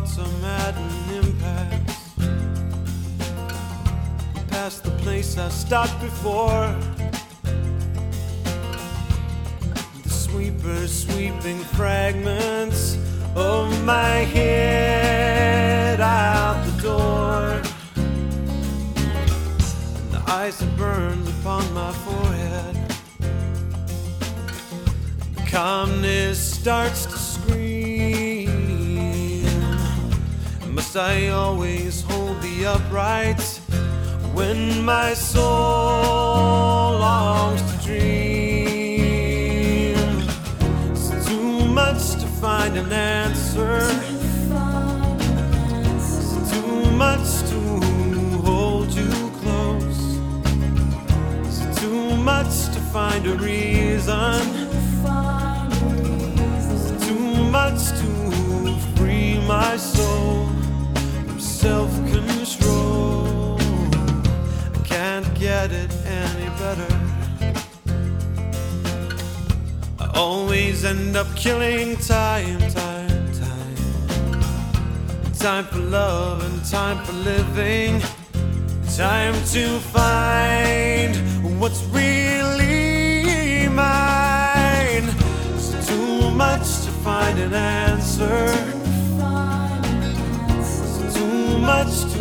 thoughts I'm at an impasse. Past the place I stopped before. The sweepers sweeping fragments of my head out the door. And the ice that burns upon my forehead. The calmness starts to scream. Must I always hold the upright when my soul longs to dream? It's too much to find an answer. It's too much to hold you close. It's too much to find a reason. It's Too much to free my soul better. I always end up killing time, time, time. Time for love and time for living. Time to find what's really mine. It's too much to find an answer. It's too much to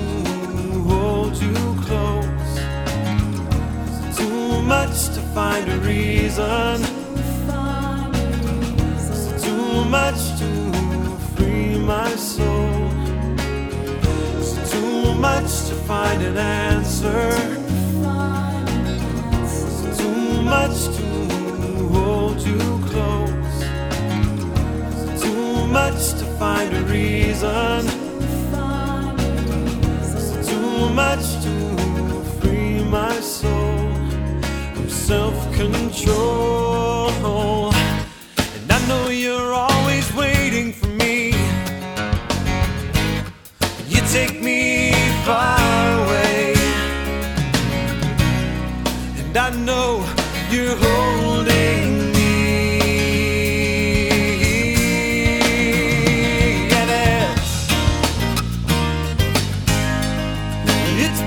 much to find a reason. Too much to free my soul. Too much to find an answer. Too much to hold you close. Too much to find a reason. Too much to free my soul self control. And I know you're always waiting for me. You take me far away. And I know you're holding me. And it's,